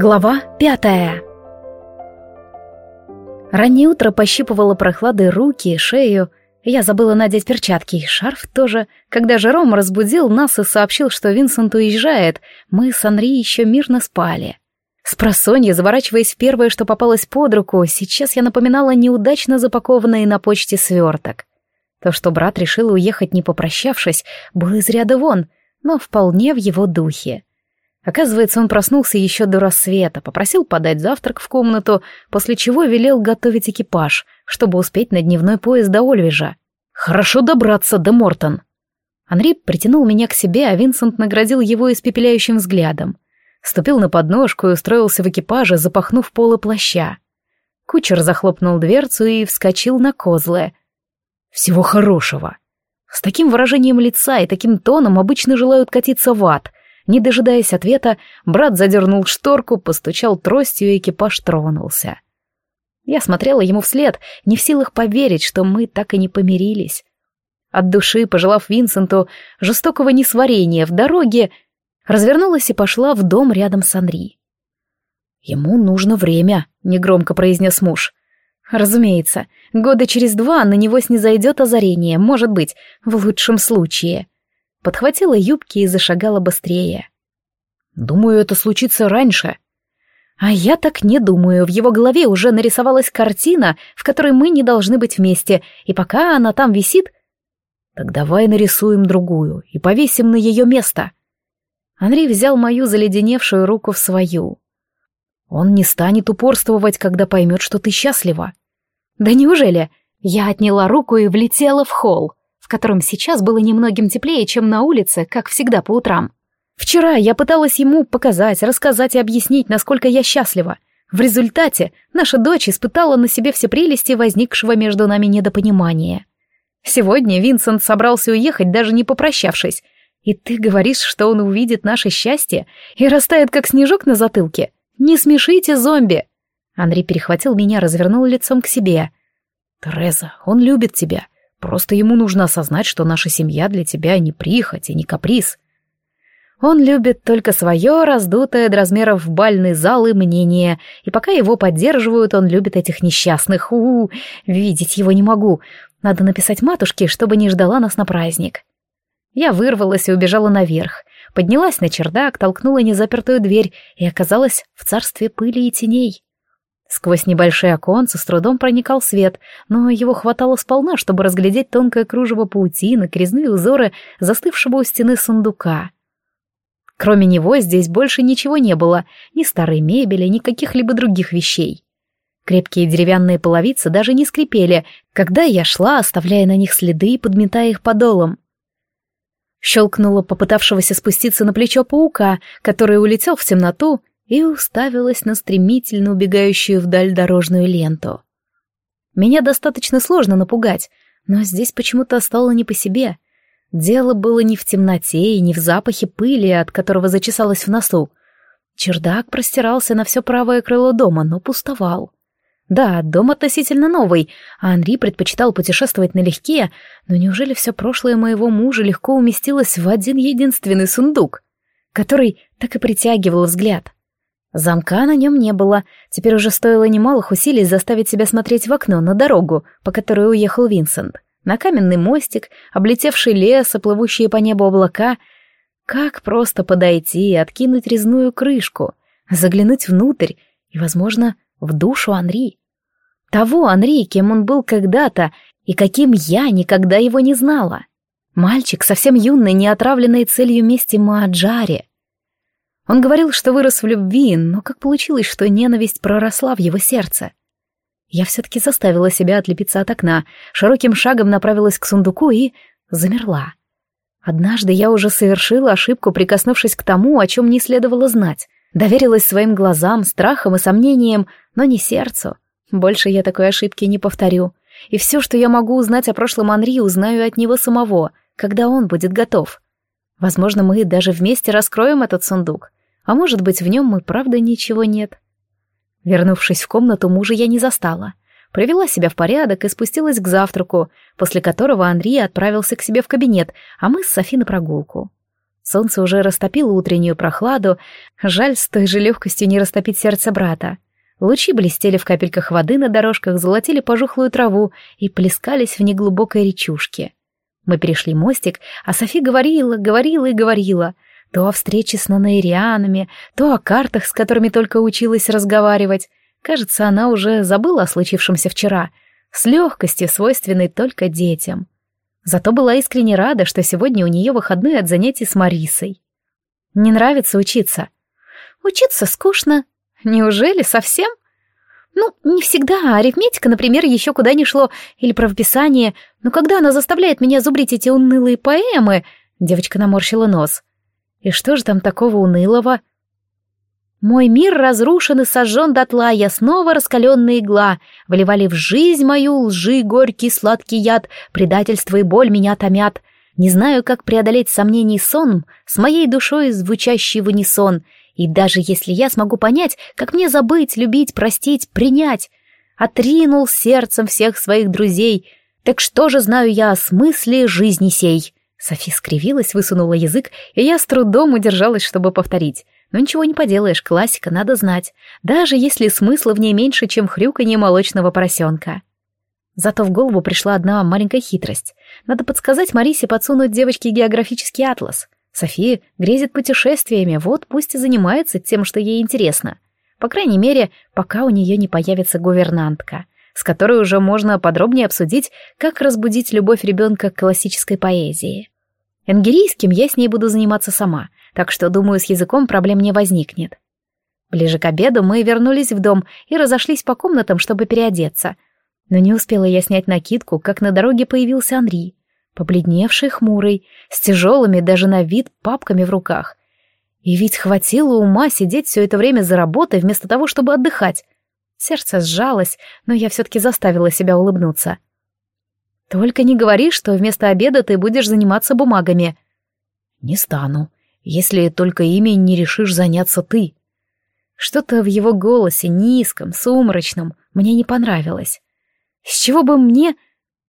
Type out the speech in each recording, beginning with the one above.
Глава пятая Раннее утро пощипывало прохладой руки шею. Я забыла надеть перчатки и шарф тоже. Когда Жером разбудил нас и сообщил, что Винсент уезжает, мы с Анри еще мирно спали. С просонья, заворачиваясь в первое, что попалось под руку, сейчас я напоминала неудачно запакованный на почте сверток. То, что брат решил уехать не попрощавшись, было из ряда вон, но вполне в его духе. Оказывается, он проснулся еще до рассвета, попросил подать завтрак в комнату, после чего велел готовить экипаж, чтобы успеть на дневной поезд до Ольвежа. «Хорошо добраться до Мортон». Анри притянул меня к себе, а Винсент наградил его испепеляющим взглядом. Ступил на подножку и устроился в экипаже, запахнув полы плаща. Кучер захлопнул дверцу и вскочил на козлы. «Всего хорошего!» С таким выражением лица и таким тоном обычно желают катиться в ад — не дожидаясь ответа, брат задернул шторку, постучал тростью, и экипаж тронулся. Я смотрела ему вслед, не в силах поверить, что мы так и не помирились. От души, пожелав Винсенту жестокого несварения в дороге, развернулась и пошла в дом рядом с Анри. «Ему нужно время», — негромко произнес муж. «Разумеется, года через два на него снизойдет озарение, может быть, в лучшем случае» подхватила юбки и зашагала быстрее. «Думаю, это случится раньше». А я так не думаю, в его голове уже нарисовалась картина, в которой мы не должны быть вместе, и пока она там висит... Так давай нарисуем другую и повесим на ее место. Андрей взял мою заледеневшую руку в свою. Он не станет упорствовать, когда поймет, что ты счастлива. Да неужели? Я отняла руку и влетела в холл котором сейчас было немногим теплее, чем на улице, как всегда по утрам. Вчера я пыталась ему показать, рассказать и объяснить, насколько я счастлива. В результате наша дочь испытала на себе все прелести возникшего между нами недопонимания. Сегодня Винсент собрался уехать, даже не попрощавшись. И ты говоришь, что он увидит наше счастье и растает, как снежок на затылке. Не смешите, зомби!» Андрей перехватил меня, развернул лицом к себе. «Тереза, он любит тебя. Просто ему нужно осознать, что наша семья для тебя не прихоть и не каприз. Он любит только свое раздутое до размеров бальный зал и мнение, и пока его поддерживают, он любит этих несчастных. У, -у, -у видеть его не могу. Надо написать матушке, чтобы не ждала нас на праздник. Я вырвалась и убежала наверх. Поднялась на чердак, толкнула незапертую дверь и оказалась в царстве пыли и теней. Сквозь небольшие оконцы с трудом проникал свет, но его хватало сполна, чтобы разглядеть тонкое кружево паутины, резные узоры застывшего у стены сундука. Кроме него здесь больше ничего не было, ни старой мебели, ни каких-либо других вещей. Крепкие деревянные половицы даже не скрипели, когда я шла, оставляя на них следы и подметая их подолом. Щелкнула попытавшегося спуститься на плечо паука, который улетел в темноту, и уставилась на стремительно убегающую вдаль дорожную ленту. Меня достаточно сложно напугать, но здесь почему-то стало не по себе. Дело было не в темноте и не в запахе пыли, от которого зачесалось в носу. Чердак простирался на все правое крыло дома, но пустовал. Да, дом относительно новый, а Анри предпочитал путешествовать налегке, но неужели все прошлое моего мужа легко уместилось в один единственный сундук, который так и притягивал взгляд? Замка на нем не было, теперь уже стоило немалых усилий заставить себя смотреть в окно на дорогу, по которой уехал Винсент, на каменный мостик, облетевший лес и плывущие по небу облака. Как просто подойти и откинуть резную крышку, заглянуть внутрь и, возможно, в душу Анри. Того Анри, кем он был когда-то и каким я никогда его не знала. Мальчик, совсем юный, не отравленный целью мести Мааджаре. Он говорил, что вырос в любви, но как получилось, что ненависть проросла в его сердце? Я все-таки заставила себя отлепиться от окна, широким шагом направилась к сундуку и замерла. Однажды я уже совершила ошибку, прикоснувшись к тому, о чем не следовало знать. Доверилась своим глазам, страхам и сомнениям, но не сердцу. Больше я такой ошибки не повторю. И все, что я могу узнать о прошлом Анри, узнаю от него самого, когда он будет готов. Возможно, мы даже вместе раскроем этот сундук. А может быть, в нем и правда ничего нет. Вернувшись в комнату, мужа я не застала. Привела себя в порядок и спустилась к завтраку, после которого Андрей отправился к себе в кабинет, а мы с Софи на прогулку. Солнце уже растопило утреннюю прохладу, жаль с той же легкостью не растопить сердце брата. Лучи блестели в капельках воды на дорожках, золотили пожухлую траву и плескались в неглубокой речушке. Мы перешли мостик, а Софи говорила, говорила и говорила. То о встрече с нанаирианами, то о картах, с которыми только училась разговаривать. Кажется, она уже забыла о случившемся вчера, с легкостью, свойственной только детям. Зато была искренне рада, что сегодня у нее выходной от занятий с Марисой. Не нравится учиться. Учиться скучно, Неужели совсем? Ну, не всегда. Арифметика, например, еще куда ни шло. Или правописание. Но когда она заставляет меня зубрить эти унылые поэмы... Девочка наморщила нос. И что же там такого унылого? Мой мир разрушен и сожжен дотла, я снова раскаленная игла. Вливали в жизнь мою лжи, горький, сладкий яд, предательство и боль меня томят. Не знаю, как преодолеть сомнений сон, с моей душой звучащий в унисон — и даже если я смогу понять, как мне забыть, любить, простить, принять, отринул сердцем всех своих друзей, так что же знаю я о смысле жизни сей? Софи скривилась, высунула язык, и я с трудом удержалась, чтобы повторить. Но ничего не поделаешь, классика надо знать, даже если смысла в ней меньше, чем хрюканье молочного поросенка. Зато в голову пришла одна маленькая хитрость. Надо подсказать Марисе подсунуть девочке географический атлас. София грезит путешествиями, вот пусть и занимается тем, что ей интересно. По крайней мере, пока у нее не появится гувернантка, с которой уже можно подробнее обсудить, как разбудить любовь ребенка к классической поэзии. Энгерийским я с ней буду заниматься сама, так что, думаю, с языком проблем не возникнет. Ближе к обеду мы вернулись в дом и разошлись по комнатам, чтобы переодеться. Но не успела я снять накидку, как на дороге появился Андрей побледневший, хмурый, с тяжелыми даже на вид папками в руках. И ведь хватило ума сидеть все это время за работой вместо того, чтобы отдыхать. Сердце сжалось, но я все-таки заставила себя улыбнуться. «Только не говори, что вместо обеда ты будешь заниматься бумагами». «Не стану, если только ими не решишь заняться ты». Что-то в его голосе, низком, сумрачном, мне не понравилось. С чего бы мне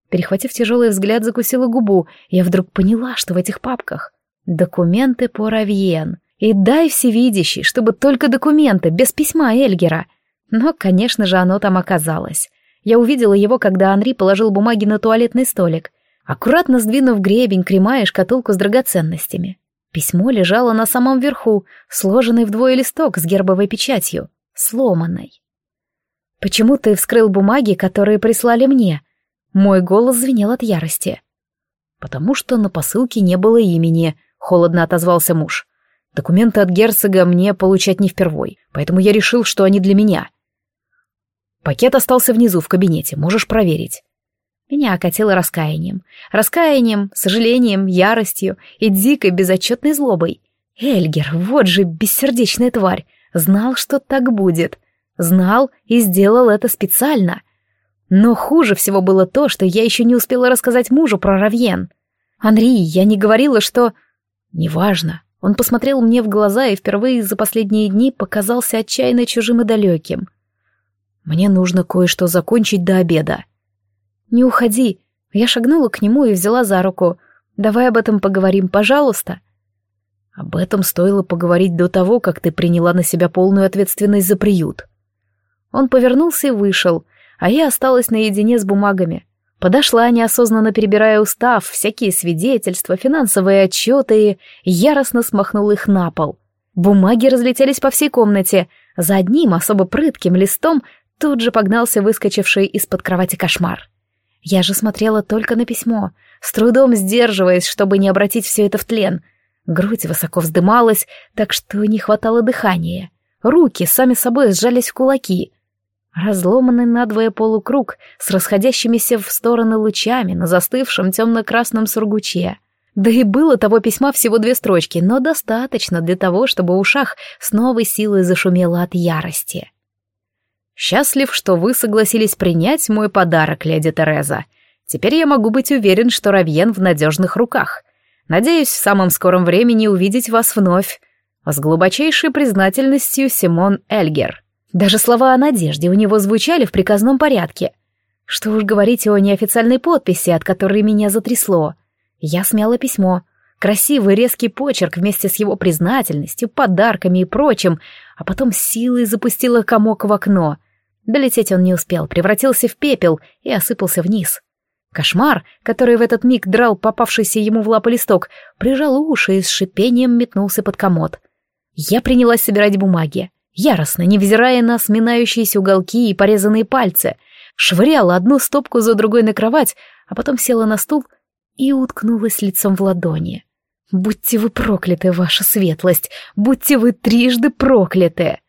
Перехватив тяжелый взгляд, закусила губу. Я вдруг поняла, что в этих папках документы по Равьен. И дай всевидящий, чтобы только документы, без письма Эльгера. Но, конечно же, оно там оказалось. Я увидела его, когда Анри положил бумаги на туалетный столик, аккуратно сдвинув гребень, крема и шкатулку с драгоценностями. Письмо лежало на самом верху, сложенный вдвое листок с гербовой печатью, сломанной. «Почему ты вскрыл бумаги, которые прислали мне?» Мой голос звенел от ярости. «Потому что на посылке не было имени», — холодно отозвался муж. «Документы от герцога мне получать не впервой, поэтому я решил, что они для меня». Пакет остался внизу в кабинете, можешь проверить. Меня окатило раскаянием. Раскаянием, сожалением, яростью и дикой безотчетной злобой. Эльгер, вот же бессердечная тварь, знал, что так будет. Знал и сделал это специально. Но хуже всего было то, что я еще не успела рассказать мужу про Равьен. «Анри, я не говорила, что...» «Неважно». Он посмотрел мне в глаза и впервые за последние дни показался отчаянно чужим и далеким. «Мне нужно кое-что закончить до обеда». «Не уходи». Я шагнула к нему и взяла за руку. «Давай об этом поговорим, пожалуйста». «Об этом стоило поговорить до того, как ты приняла на себя полную ответственность за приют». Он повернулся и вышел — а я осталась наедине с бумагами. Подошла, неосознанно перебирая устав, всякие свидетельства, финансовые отчеты и яростно смахнула их на пол. Бумаги разлетелись по всей комнате. За одним особо прытким листом тут же погнался выскочивший из-под кровати кошмар. Я же смотрела только на письмо, с трудом сдерживаясь, чтобы не обратить все это в тлен. Грудь высоко вздымалась, так что не хватало дыхания. Руки сами собой сжались в кулаки — Разломанный надвое полукруг с расходящимися в стороны лучами на застывшем темно-красном сургуче. Да и было того письма всего две строчки, но достаточно для того, чтобы в ушах с новой силой зашумело от ярости. «Счастлив, что вы согласились принять мой подарок, леди Тереза. Теперь я могу быть уверен, что Равьен в надежных руках. Надеюсь, в самом скором времени увидеть вас вновь. С глубочайшей признательностью, Симон Эльгер». Даже слова о надежде у него звучали в приказном порядке. Что уж говорить о неофициальной подписи, от которой меня затрясло. Я смяла письмо. красивый резкий почерк вместе с его признательностью, подарками и прочим, а потом силой запустила комок в окно. Долететь он не успел, превратился в пепел и осыпался вниз. Кошмар, который в этот миг драл попавшийся ему в лапы листок, прижал уши и с шипением метнулся под комод. Я принялась собирать бумаги, яростно, невзирая на сминающиеся уголки и порезанные пальцы, швыряла одну стопку за другой на кровать, а потом села на стул и уткнулась лицом в ладони. «Будьте вы прокляты, ваша светлость! Будьте вы трижды прокляты!»